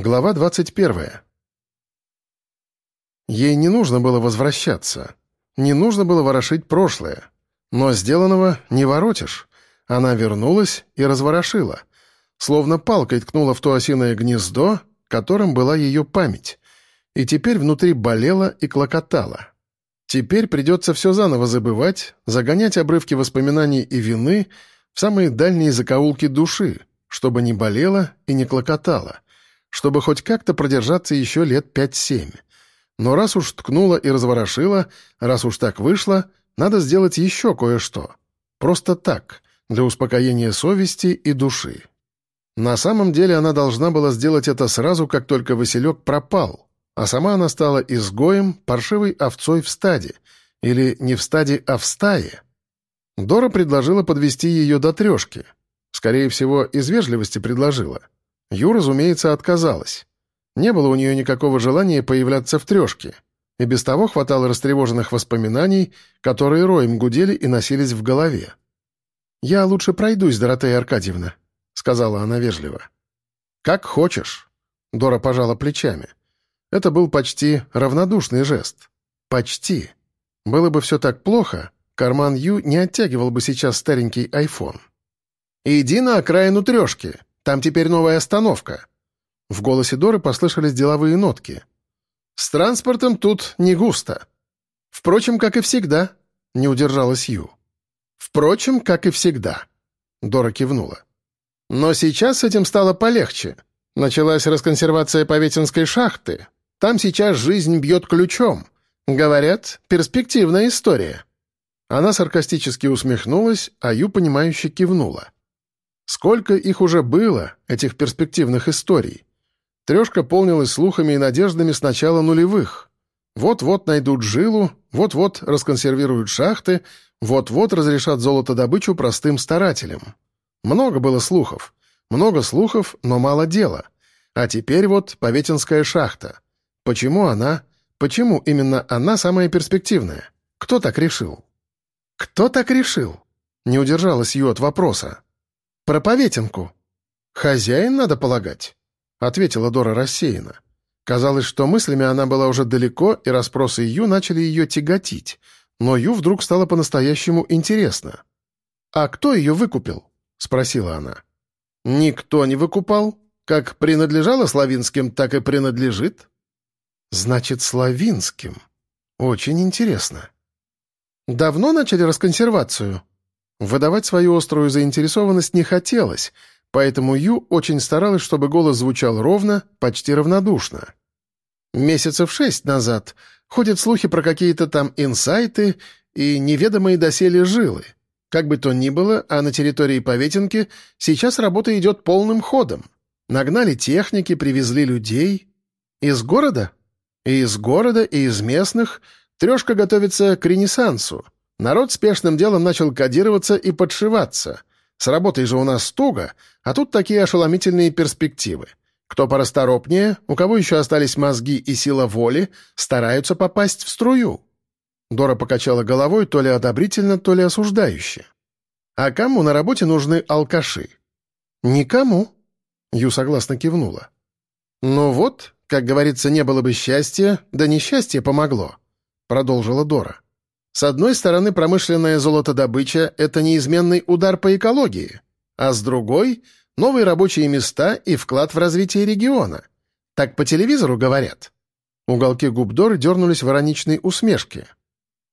Глава 21. Ей не нужно было возвращаться. Не нужно было ворошить прошлое. Но сделанного не воротишь. Она вернулась и разворошила. Словно палкой ткнула в то осиное гнездо, которым была ее память. И теперь внутри болела и клокотала. Теперь придется все заново забывать, загонять обрывки воспоминаний и вины в самые дальние закоулки души, чтобы не болело и не клокотало — чтобы хоть как-то продержаться еще лет пять-семь. Но раз уж ткнула и разворошила, раз уж так вышло, надо сделать еще кое-что. Просто так, для успокоения совести и души. На самом деле она должна была сделать это сразу, как только Василек пропал, а сама она стала изгоем, паршивой овцой в стаде, или не в стаде, а в стае. Дора предложила подвести ее до трешки. Скорее всего, из вежливости предложила — Ю, разумеется, отказалась. Не было у нее никакого желания появляться в трешке, и без того хватало растревоженных воспоминаний, которые роем гудели и носились в голове. «Я лучше пройдусь, Доротея Аркадьевна», — сказала она вежливо. «Как хочешь», — Дора пожала плечами. Это был почти равнодушный жест. Почти. Было бы все так плохо, карман Ю не оттягивал бы сейчас старенький айфон. «Иди на окраину трешки», там теперь новая остановка». В голосе Доры послышались деловые нотки. «С транспортом тут не густо. Впрочем, как и всегда», — не удержалась Ю. «Впрочем, как и всегда», — Дора кивнула. «Но сейчас с этим стало полегче. Началась расконсервация Поветинской шахты. Там сейчас жизнь бьет ключом. Говорят, перспективная история». Она саркастически усмехнулась, а Ю, понимающе кивнула. Сколько их уже было, этих перспективных историй. Трешка полнилась слухами и надеждами с начала нулевых. Вот-вот найдут жилу, вот-вот расконсервируют шахты, вот-вот разрешат золотодобычу простым старателям. Много было слухов. Много слухов, но мало дела. А теперь вот Поветинская шахта. Почему она? Почему именно она самая перспективная? Кто так решил? Кто так решил? Не удержалась ее от вопроса. «Про Поветинку». «Хозяин, надо полагать», — ответила Дора рассеянно. Казалось, что мыслями она была уже далеко, и расспросы Ю начали ее тяготить. Но Ю вдруг стало по-настоящему интересно. «А кто ее выкупил?» — спросила она. «Никто не выкупал. Как принадлежало Славинским, так и принадлежит». «Значит, Славинским. Очень интересно». «Давно начали расконсервацию?» Выдавать свою острую заинтересованность не хотелось, поэтому Ю очень старалась, чтобы голос звучал ровно, почти равнодушно. Месяцев шесть назад ходят слухи про какие-то там инсайты и неведомые доселе жилы. Как бы то ни было, а на территории Поветинки сейчас работа идет полным ходом. Нагнали техники, привезли людей. Из города? И из города, и из местных. Трешка готовится к ренессансу. Народ спешным делом начал кодироваться и подшиваться. С работой же у нас туго, а тут такие ошеломительные перспективы. Кто порасторопнее, у кого еще остались мозги и сила воли, стараются попасть в струю. Дора покачала головой то ли одобрительно, то ли осуждающе. «А кому на работе нужны алкаши?» «Никому», — Ю согласно кивнула. «Ну вот, как говорится, не было бы счастья, да несчастье помогло», — продолжила Дора. С одной стороны, промышленная золотодобыча — это неизменный удар по экологии, а с другой — новые рабочие места и вклад в развитие региона. Так по телевизору говорят. Уголки губ Доры дернулись в ироничной усмешке.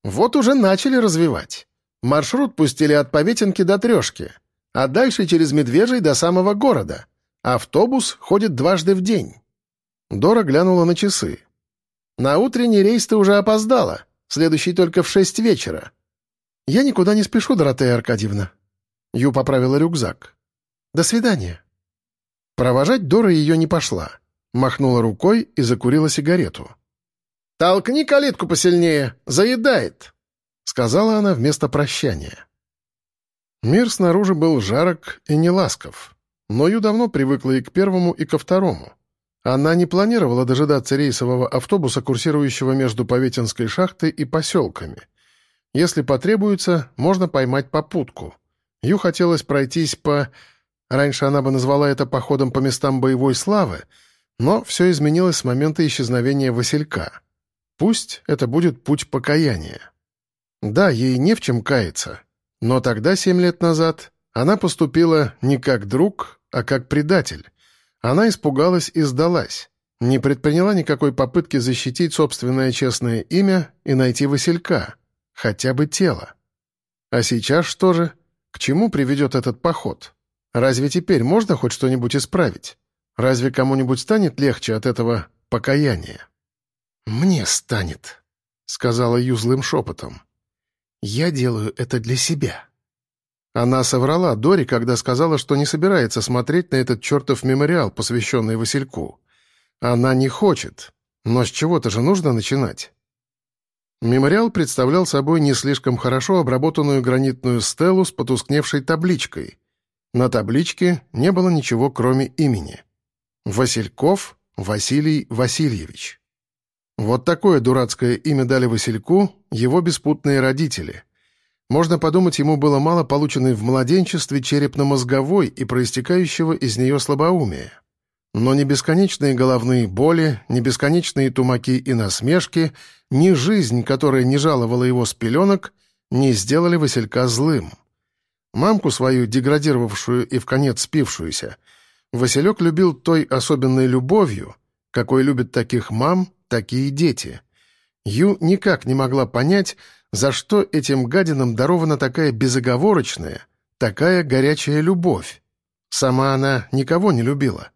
Вот уже начали развивать. Маршрут пустили от Поветинки до Трешки, а дальше через Медвежий до самого города. Автобус ходит дважды в день. Дора глянула на часы. «На утренний рейс ты уже опоздала следующий только в шесть вечера». «Я никуда не спешу, Доротея Аркадьевна». Ю поправила рюкзак. «До свидания». Провожать Дора ее не пошла. Махнула рукой и закурила сигарету. «Толкни калитку посильнее, заедает», — сказала она вместо прощания. Мир снаружи был жарок и неласков, но Ю давно привыкла и к первому, и ко второму. Она не планировала дожидаться рейсового автобуса, курсирующего между Поветинской шахтой и поселками. Если потребуется, можно поймать попутку. Ю хотелось пройтись по... Раньше она бы назвала это походом по местам боевой славы, Но все изменилось с момента исчезновения Василька. Пусть это будет путь покаяния. Да, ей не в чем каяться, но тогда, семь лет назад, она поступила не как друг, а как предатель. Она испугалась и сдалась, не предприняла никакой попытки защитить собственное честное имя и найти Василька, хотя бы тело. А сейчас что же? К чему приведет этот поход? Разве теперь можно хоть что-нибудь исправить? Разве кому-нибудь станет легче от этого покаяния? «Мне станет», — сказала Ю злым шепотом. «Я делаю это для себя». Она соврала Дори, когда сказала, что не собирается смотреть на этот чертов мемориал, посвященный Васильку. Она не хочет, но с чего-то же нужно начинать. Мемориал представлял собой не слишком хорошо обработанную гранитную стелу с потускневшей табличкой. На табличке не было ничего, кроме имени. Васильков Василий Васильевич. Вот такое дурацкое имя дали Васильку его беспутные родители. Можно подумать, ему было мало полученной в младенчестве черепно-мозговой и проистекающего из нее слабоумия. Но не бесконечные головные боли, не бесконечные тумаки и насмешки, ни жизнь, которая не жаловала его с пеленок, не сделали Василька злым. Мамку свою, деградировавшую и в конец спившуюся, Василек любил той особенной любовью, какой любят таких мам, такие дети. Ю никак не могла понять, за что этим гадинам дарована такая безоговорочная, такая горячая любовь. Сама она никого не любила.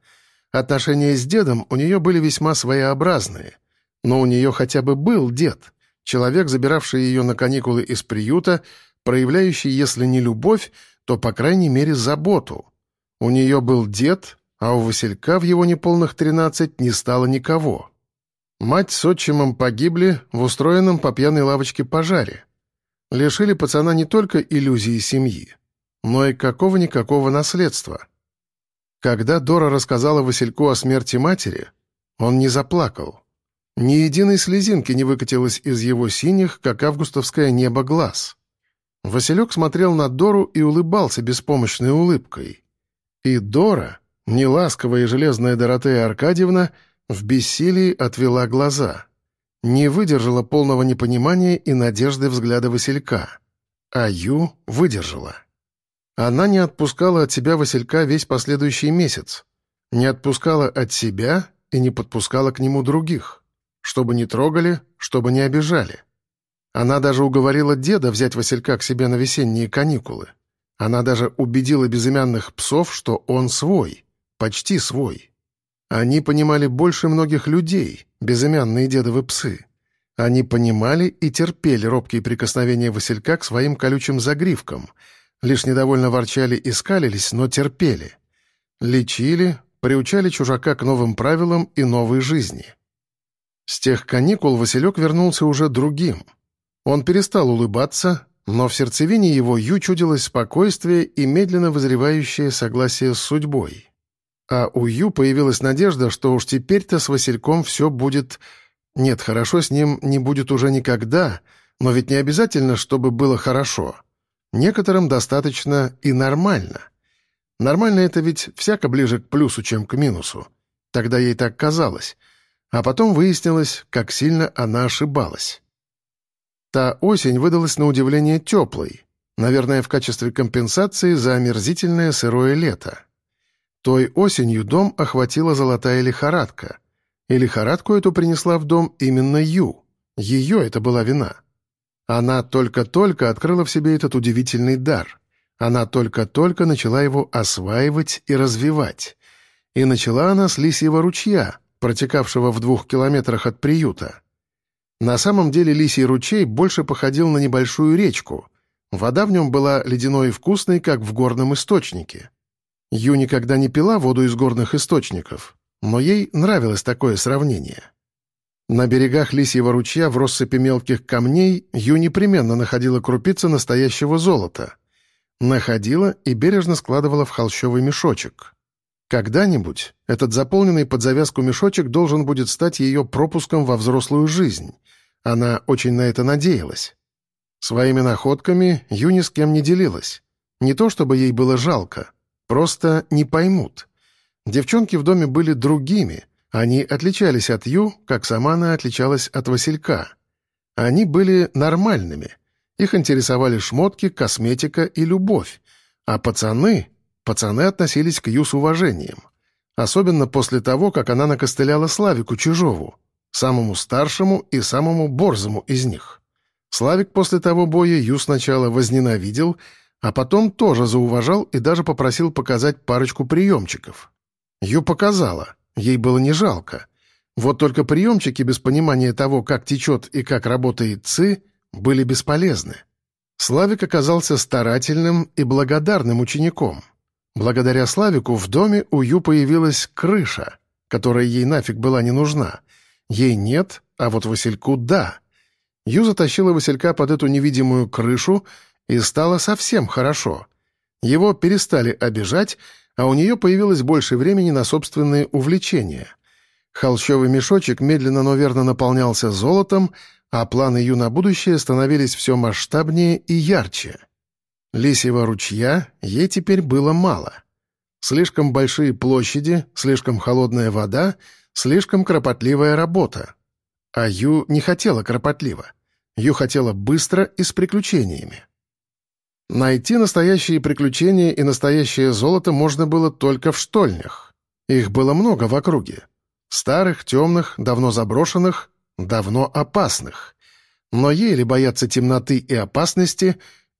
Отношения с дедом у нее были весьма своеобразные. Но у нее хотя бы был дед, человек, забиравший ее на каникулы из приюта, проявляющий, если не любовь, то, по крайней мере, заботу. У нее был дед, а у Василька в его неполных тринадцать не стало никого. Мать с отчимом погибли в устроенном по пьяной лавочке пожаре. Лишили пацана не только иллюзии семьи, но и какого-никакого наследства. Когда Дора рассказала Васильку о смерти матери, он не заплакал. Ни единой слезинки не выкатилось из его синих, как августовское небо, глаз. Василек смотрел на Дору и улыбался беспомощной улыбкой. И Дора, неласковая и железная Доротея Аркадьевна, в бессилии отвела глаза. Не выдержала полного непонимания и надежды взгляда Василька. А Ю выдержала. Она не отпускала от себя Василька весь последующий месяц. Не отпускала от себя и не подпускала к нему других. Чтобы не трогали, чтобы не обижали. Она даже уговорила деда взять Василька к себе на весенние каникулы. Она даже убедила безымянных псов, что он свой, почти свой. Они понимали больше многих людей, безымянные дедовы псы. Они понимали и терпели робкие прикосновения Василька к своим колючим загривкам, лишь недовольно ворчали и скалились, но терпели. Лечили, приучали чужака к новым правилам и новой жизни. С тех каникул Василек вернулся уже другим. Он перестал улыбаться, но в сердцевине его Ю чудилось спокойствие и медленно вызревающее согласие с судьбой. А у Ю появилась надежда, что уж теперь-то с Васильком все будет... Нет, хорошо с ним не будет уже никогда, но ведь не обязательно, чтобы было хорошо. Некоторым достаточно и нормально. Нормально это ведь всяко ближе к плюсу, чем к минусу. Тогда ей так казалось. А потом выяснилось, как сильно она ошибалась. Та осень выдалась на удивление теплой, наверное, в качестве компенсации за омерзительное сырое лето. Той осенью дом охватила золотая лихорадка. И лихорадку эту принесла в дом именно Ю. Ее это была вина. Она только-только открыла в себе этот удивительный дар. Она только-только начала его осваивать и развивать. И начала она с лисьего ручья, протекавшего в двух километрах от приюта. На самом деле лисий ручей больше походил на небольшую речку. Вода в нем была ледяной и вкусной, как в горном источнике. Ю никогда не пила воду из горных источников, но ей нравилось такое сравнение. На берегах Лисьего ручья в россыпи мелких камней Ю непременно находила крупицы настоящего золота. Находила и бережно складывала в холщовый мешочек. Когда-нибудь этот заполненный под завязку мешочек должен будет стать ее пропуском во взрослую жизнь. Она очень на это надеялась. Своими находками Ю ни с кем не делилась. Не то чтобы ей было жалко — Просто не поймут. Девчонки в доме были другими, Они отличались от Ю, как сама она отличалась от Василька. Они были нормальными. Их интересовали шмотки, косметика и любовь. А пацаны... Пацаны относились к Ю с уважением. Особенно после того, как она накостыляла Славику Чижову, самому старшему и самому борзому из них. Славик после того боя Ю сначала возненавидел, а потом тоже зауважал и даже попросил показать парочку приемчиков. Ю показала, ей было не жалко. Вот только приемчики без понимания того, как течет и как работает ЦИ, были бесполезны. Славик оказался старательным и благодарным учеником. Благодаря Славику в доме у Ю появилась крыша, которая ей нафиг была не нужна. Ей нет, а вот Васильку — да. Ю затащила Василька под эту невидимую крышу, и стало совсем хорошо. Его перестали обижать, а у нее появилось больше времени на собственные увлечения. Холщовый мешочек медленно, но верно наполнялся золотом, а планы Ю на будущее становились все масштабнее и ярче. Лисьего ручья ей теперь было мало. Слишком большие площади, слишком холодная вода, слишком кропотливая работа. А Ю не хотела кропотливо. Ю хотела быстро и с приключениями. Найти настоящие приключения и настоящее золото можно было только в штольнях. Их было много в округе. Старых, темных, давно заброшенных, давно опасных. Но еле бояться темноты и опасности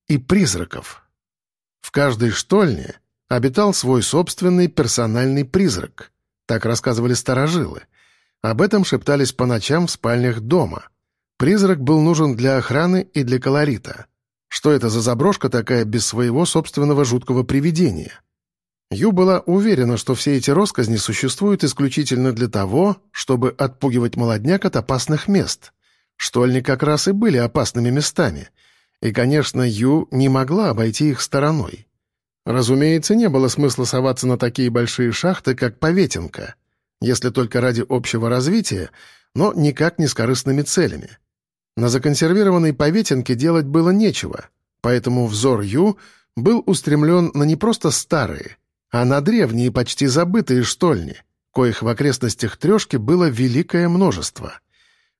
и призраков. В каждой штольне обитал свой собственный персональный призрак. Так рассказывали старожилы. Об этом шептались по ночам в спальнях дома. Призрак был нужен для охраны и для колорита. Что это за заброшка такая без своего собственного жуткого привидения? Ю была уверена, что все эти росказни существуют исключительно для того, чтобы отпугивать молодняк от опасных мест. Штольни как раз и были опасными местами. И, конечно, Ю не могла обойти их стороной. Разумеется, не было смысла соваться на такие большие шахты, как Поветенка, если только ради общего развития, но никак не с корыстными целями. На законсервированной Поветенке делать было нечего, поэтому взор Ю был устремлен на не просто старые, а на древние, почти забытые штольни, коих в окрестностях трешки было великое множество.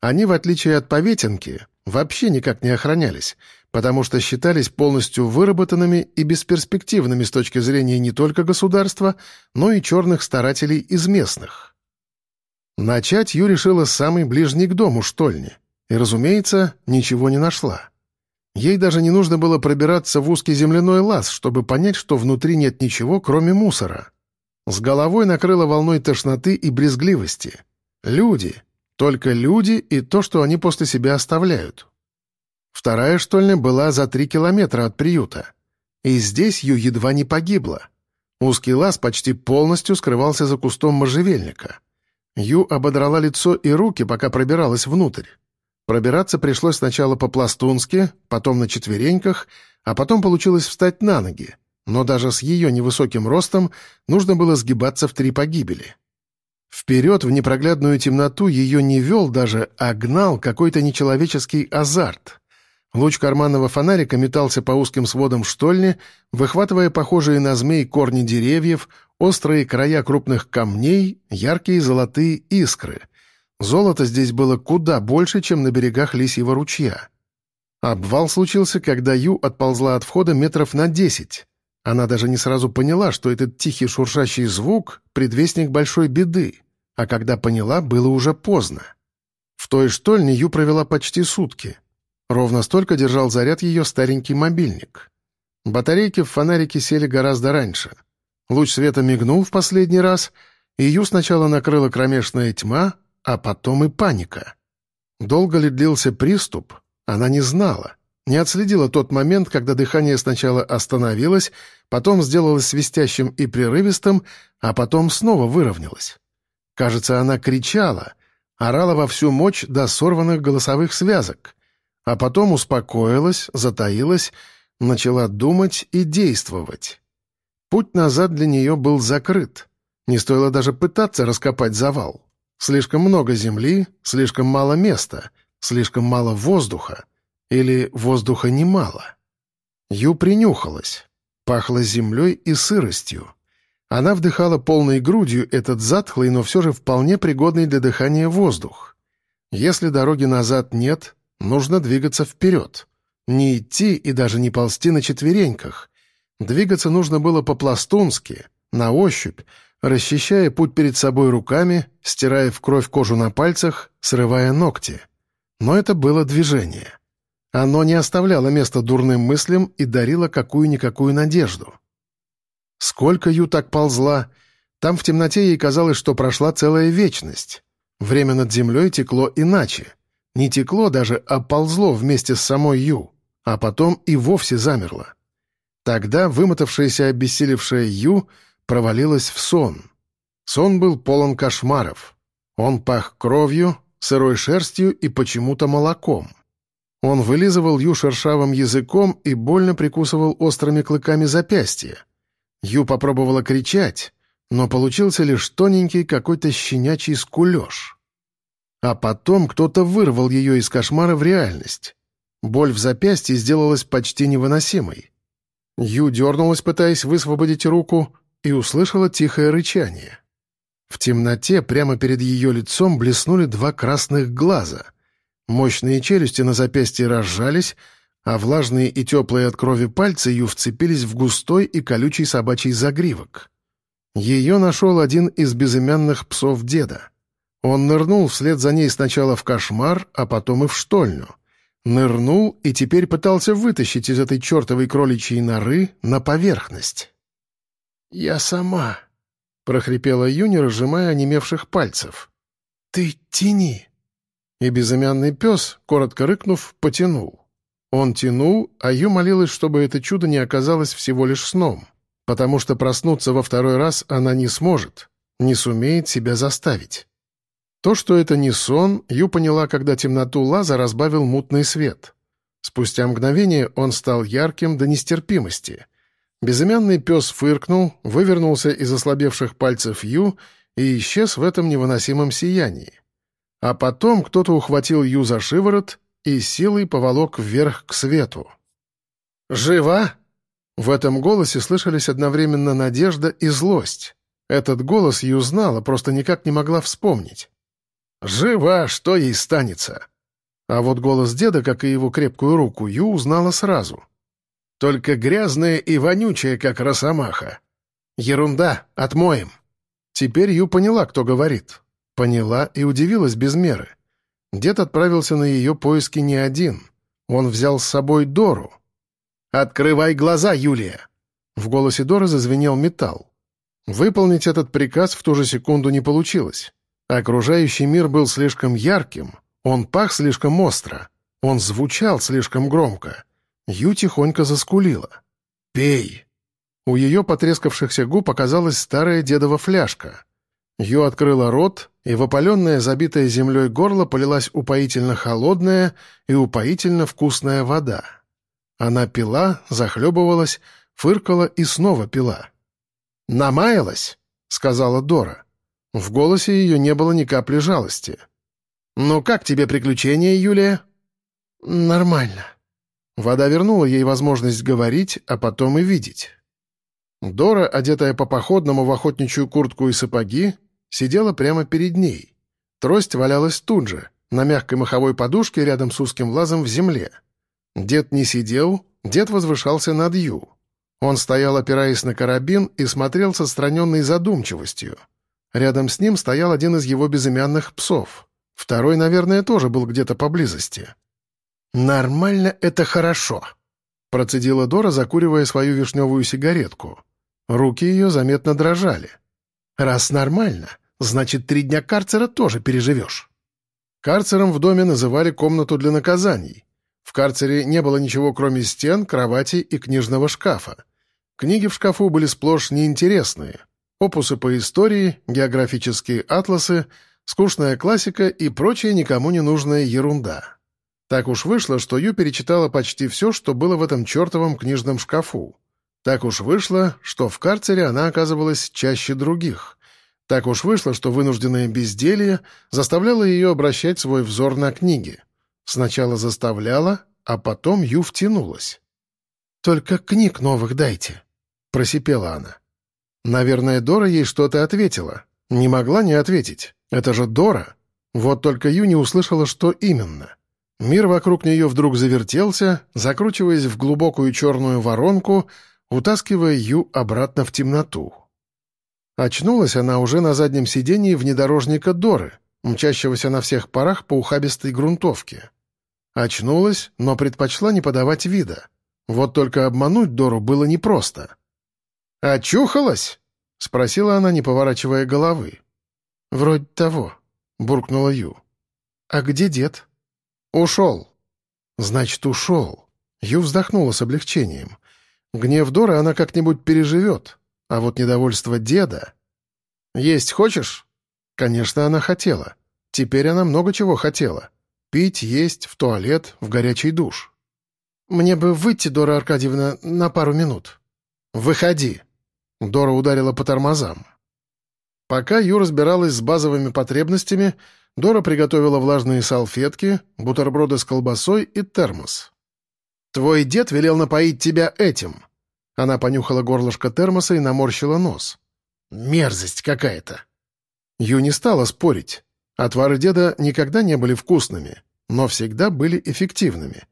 Они, в отличие от Поветенки, вообще никак не охранялись, потому что считались полностью выработанными и бесперспективными с точки зрения не только государства, но и черных старателей из местных. Начать Ю решила с самой ближней к дому штольни, и, разумеется, ничего не нашла. Ей даже не нужно было пробираться в узкий земляной лаз, чтобы понять, что внутри нет ничего, кроме мусора. С головой накрыло волной тошноты и брезгливости. Люди. Только люди и то, что они после себя оставляют. Вторая штольня была за три километра от приюта. И здесь Ю едва не погибла. Узкий лаз почти полностью скрывался за кустом можжевельника. Ю ободрала лицо и руки, пока пробиралась внутрь. Пробираться пришлось сначала по-пластунски, потом на четвереньках, а потом получилось встать на ноги. Но даже с ее невысоким ростом нужно было сгибаться в три погибели. Вперед в непроглядную темноту ее не вел даже, а гнал какой-то нечеловеческий азарт. Луч карманного фонарика метался по узким сводам штольни, выхватывая похожие на змей корни деревьев, острые края крупных камней, яркие золотые искры — Золота здесь было куда больше, чем на берегах Лисьего ручья. Обвал случился, когда Ю отползла от входа метров на десять. Она даже не сразу поняла, что этот тихий шуршащий звук — предвестник большой беды, а когда поняла, было уже поздно. В той штольне Ю провела почти сутки. Ровно столько держал заряд ее старенький мобильник. Батарейки в фонарике сели гораздо раньше. Луч света мигнул в последний раз, и Ю сначала накрыла кромешная тьма, а потом и паника. Долго ли длился приступ, она не знала. Не отследила тот момент, когда дыхание сначала остановилось, потом сделалось свистящим и прерывистым, а потом снова выровнялось. Кажется, она кричала, орала во всю мощь до сорванных голосовых связок, а потом успокоилась, затаилась, начала думать и действовать. Путь назад для нее был закрыт. Не стоило даже пытаться раскопать завал. Слишком много земли, слишком мало места, слишком мало воздуха. Или воздуха немало. Ю принюхалась. Пахло землей и сыростью. Она вдыхала полной грудью этот затхлый, но все же вполне пригодный для дыхания воздух. Если дороги назад нет, нужно двигаться вперед. Не идти и даже не ползти на четвереньках. Двигаться нужно было по-пластунски, на ощупь, расчищая путь перед собой руками, стирая в кровь кожу на пальцах, срывая ногти. Но это было движение. Оно не оставляло места дурным мыслям и дарило какую-никакую надежду. Сколько Ю так ползла, там в темноте ей казалось, что прошла целая вечность. Время над землей текло иначе. Не текло даже, а ползло вместе с самой Ю, а потом и вовсе замерло. Тогда вымотавшаяся обессилевшая Ю провалилась в сон. Сон был полон кошмаров. Он пах кровью, сырой шерстью и почему-то молоком. Он вылизывал Ю шершавым языком и больно прикусывал острыми клыками запястья. Ю попробовала кричать, но получился лишь тоненький какой-то щенячий скулеж. А потом кто-то вырвал ее из кошмара в реальность. Боль в запястье сделалась почти невыносимой. Ю дернулась, пытаясь высвободить руку, и услышала тихое рычание. В темноте прямо перед ее лицом блеснули два красных глаза. Мощные челюсти на запястье разжались, а влажные и теплые от крови пальцы Ю вцепились в густой и колючий собачий загривок. Ее нашел один из безымянных псов деда. Он нырнул вслед за ней сначала в кошмар, а потом и в штольню. Нырнул и теперь пытался вытащить из этой чертовой кроличьей норы на поверхность. «Я сама», — прохрипела Юни, разжимая онемевших пальцев. «Ты тяни». И безымянный пес, коротко рыкнув, потянул. Он тянул, а Ю молилась, чтобы это чудо не оказалось всего лишь сном, потому что проснуться во второй раз она не сможет, не сумеет себя заставить. То, что это не сон, Ю поняла, когда темноту лаза разбавил мутный свет. Спустя мгновение он стал ярким до нестерпимости. Безымянный пес фыркнул, вывернулся из ослабевших пальцев Ю и исчез в этом невыносимом сиянии. А потом кто-то ухватил Ю за шиворот и силой поволок вверх к свету. «Жива?» В этом голосе слышались одновременно надежда и злость. Этот голос Ю знала, просто никак не могла вспомнить. «Жива, что ей станется?» А вот голос деда, как и его крепкую руку, Ю узнала сразу. «Только грязная и вонючая, как росомаха. Ерунда, отмоем». Теперь Ю поняла, кто говорит. Поняла и удивилась без меры. Дед отправился на ее поиски не один. Он взял с собой Дору. «Открывай глаза, Юлия!» В голосе Доры зазвенел металл. Выполнить этот приказ в ту же секунду не получилось. Окружающий мир был слишком ярким, он пах слишком остро, он звучал слишком громко. Ю тихонько заскулила. «Пей!» У ее потрескавшихся губ оказалась старая дедова фляжка. Ю открыла рот, и в опаленное, забитое землей горло полилась упоительно холодная и упоительно вкусная вода. Она пила, захлебывалась, фыркала и снова пила. «Намаялась?» — сказала Дора. В голосе ее не было ни капли жалости. «Ну как тебе приключения, Юлия?» «Нормально». Вода вернула ей возможность говорить, а потом и видеть. Дора, одетая по походному в охотничью куртку и сапоги, сидела прямо перед ней. Трость валялась тут же, на мягкой маховой подушке рядом с узким лазом в земле. Дед не сидел, дед возвышался над Ю. Он стоял, опираясь на карабин, и смотрел с отстраненной задумчивостью. Рядом с ним стоял один из его безымянных псов. Второй, наверное, тоже был где-то поблизости. «Нормально — это хорошо», — процедила Дора, закуривая свою вишневую сигаретку. Руки ее заметно дрожали. Раз нормально, значит, три дня карцера тоже переживешь. Карцером в доме называли комнату для наказаний. В карцере не было ничего, кроме стен, кровати и книжного шкафа. Книги в шкафу были сплошь неинтересные. Опусы по истории, географические атласы, скучная классика и прочая никому не нужная ерунда. Так уж вышло, что Ю перечитала почти все, что было в этом чертовом книжном шкафу. Так уж вышло, что в карцере она оказывалась чаще других. Так уж вышло, что вынужденное безделье заставляло ее обращать свой взор на книги. Сначала заставляла, а потом Ю втянулась. «Только книг новых дайте», — просипела она. Наверное, Дора ей что-то ответила. Не могла не ответить. Это же Дора. Вот только Ю не услышала, что именно. Мир вокруг нее вдруг завертелся, закручиваясь в глубокую черную воронку, утаскивая Ю обратно в темноту. Очнулась она уже на заднем сидении внедорожника Доры, мчащегося на всех парах по ухабистой грунтовке. Очнулась, но предпочла не подавать вида. Вот только обмануть Дору было непросто. «Очухалась?» — спросила она, не поворачивая головы. «Вроде того», — буркнула Ю. «А где дед?» «Ушел». «Значит, ушел». Ю вздохнула с облегчением. Гнев Доры она как-нибудь переживет, а вот недовольство деда... «Есть хочешь?» Конечно, она хотела. Теперь она много чего хотела. Пить, есть, в туалет, в горячий душ. «Мне бы выйти, Дора Аркадьевна, на пару минут». «Выходи!» Дора ударила по тормозам. Пока Ю разбиралась с базовыми потребностями, Дора приготовила влажные салфетки, бутерброды с колбасой и термос. «Твой дед велел напоить тебя этим». Она понюхала горлышко термоса и наморщила нос. «Мерзость какая-то». Ю не стала спорить. Отвары деда никогда не были вкусными, но всегда были эффективными.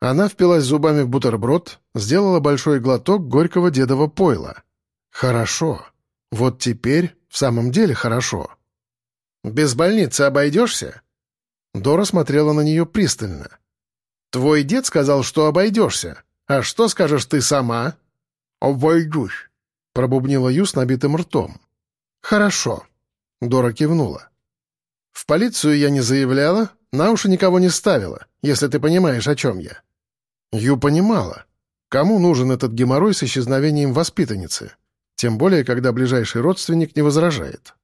Она впилась зубами в бутерброд, сделала большой глоток горького дедова пойла. «Хорошо. Вот теперь в самом деле хорошо». «Без больницы обойдешься?» Дора смотрела на нее пристально. «Твой дед сказал, что обойдешься. А что скажешь ты сама?» «Обойдусь», — пробубнила Ю с набитым ртом. «Хорошо», — Дора кивнула. «В полицию я не заявляла, на уши никого не ставила, если ты понимаешь, о чем я». Ю понимала. Кому нужен этот геморрой с исчезновением воспитанницы? Тем более, когда ближайший родственник не возражает.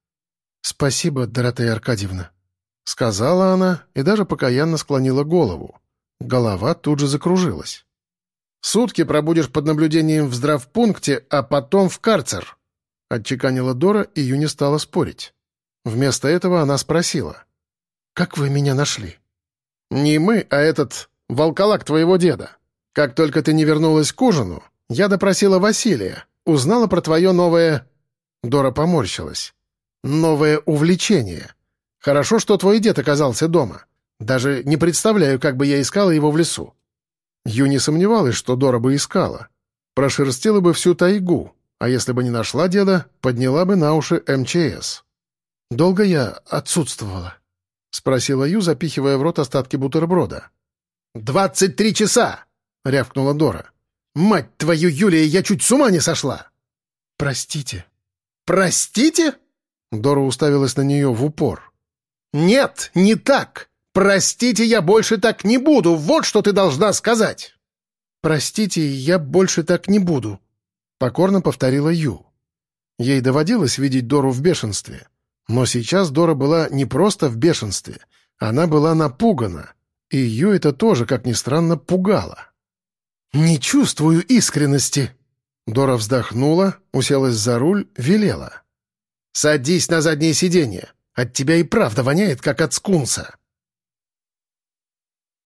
«Спасибо, Доротея Аркадьевна», — сказала она и даже покаянно склонила голову. Голова тут же закружилась. «Сутки пробудешь под наблюдением в здравпункте, а потом в карцер», — отчеканила Дора, и Ю не стала спорить. Вместо этого она спросила. «Как вы меня нашли?» «Не мы, а этот волколак твоего деда. Как только ты не вернулась к ужину, я допросила Василия, узнала про твое новое...» Дора поморщилась. «Новое увлечение. Хорошо, что твой дед оказался дома. Даже не представляю, как бы я искала его в лесу». Ю не сомневалась, что Дора бы искала. Прошерстила бы всю тайгу, а если бы не нашла деда, подняла бы на уши МЧС. «Долго я отсутствовала?» — спросила Ю, запихивая в рот остатки бутерброда. «Двадцать три часа!» — рявкнула Дора. «Мать твою, Юлия, я чуть с ума не сошла!» «Простите». «Простите?» Дора уставилась на нее в упор. «Нет, не так! Простите, я больше так не буду! Вот что ты должна сказать!» «Простите, я больше так не буду», — покорно повторила Ю. Ей доводилось видеть Дору в бешенстве. Но сейчас Дора была не просто в бешенстве, она была напугана, и Ю это тоже, как ни странно, пугало. «Не чувствую искренности!» Дора вздохнула, уселась за руль, велела. «Садись на заднее сиденье. От тебя и правда воняет, как от скунса».